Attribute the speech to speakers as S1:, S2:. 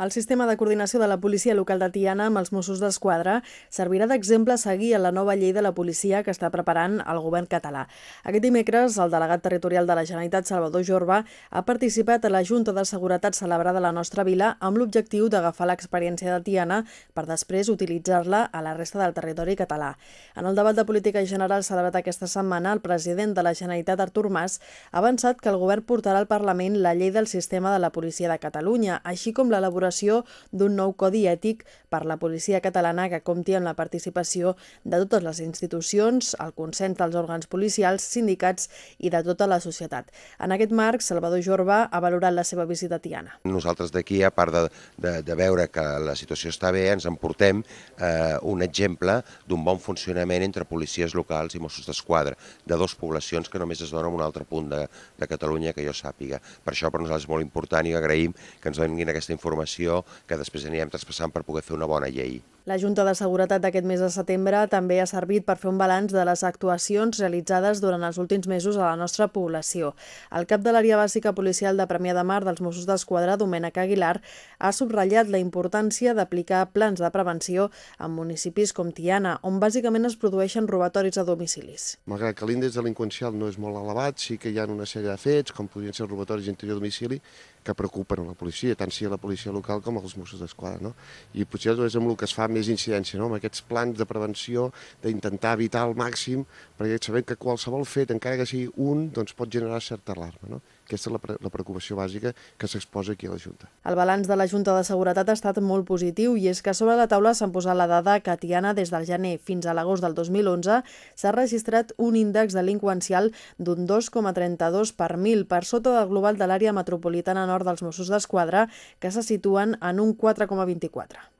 S1: El sistema de coordinació de la policia local de Tiana amb els Mossos d'Esquadra servirà d'exemple a seguir la nova llei de la policia que està preparant el govern català. Aquest dimecres, el delegat territorial de la Generalitat, Salvador Jorba, ha participat a la Junta de Seguretat celebrada a la nostra vila amb l'objectiu d'agafar l'experiència de Tiana per després utilitzar-la a la resta del territori català. En el debat de política general celebrat aquesta setmana, el president de la Generalitat, Artur Mas, ha avançat que el govern portarà al Parlament la llei del sistema de la policia de Catalunya, així com l'elaboració elaboració d'un nou codi ètic per la policia catalana que compti amb la participació de totes les institucions, el consens dels òrgans policials, sindicats i de tota la societat. En aquest marc, Salvador Jorba ha valorat la seva visita a Tiana.
S2: Nosaltres d'aquí, a part de, de, de veure que la situació està bé, ens emportem eh, un exemple d'un bon funcionament entre policies locals i Mossos d'Esquadra, de dues poblacions que només es donen en un altre punt de, de Catalunya que jo sàpiga. Per això per nosaltres és molt important i agraïm que ens donin aquesta informació informació que després anirem traspassant per poder fer una bona llei.
S1: La Junta de Seguretat d'aquest mes de setembre també ha servit per fer un balanç de les actuacions realitzades durant els últims mesos a la nostra població. El cap de l'àrea bàsica policial de Premià de Mar dels Mossos d'Esquadra, Domènec Aguilar, ha subratllat la importància d'aplicar plans de prevenció en municipis com Tiana, on bàsicament es produeixen robatoris a domicilis.
S3: Malgrat que l'índex delinqüencial no és molt elevat, sí que hi ha una sèrie de fets, com podrien ser robatoris interior domicili, que preocupen a la policia, tant si a la policia local com als Mossos d'Esquadra. No? I potser és amb el que es fa més incidència, no? amb aquests plans de prevenció, d'intentar evitar al màxim, perquè sabem que qualsevol fet, encara que sigui un, doncs pot generar certa alarma. No? Aquesta és la, pre la preocupació bàsica que s'exposa aquí a la Junta.
S1: El balanç de la Junta de Seguretat ha estat molt positiu i és que sobre la taula s'han posat la dada que Tiana des del gener fins a l'agost del 2011 s'ha registrat un índex delinqüencial d'un 2,32 per mil per sota del global de l'àrea metropolitana nord dels Mossos d'Esquadra que se situen en un 4,24.